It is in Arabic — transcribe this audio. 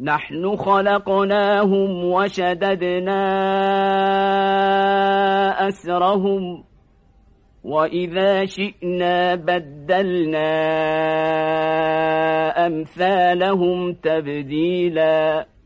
نحن خلقناهم وشددنا أسرهم وإذا شئنا بدلنا أمثالهم تبديلاً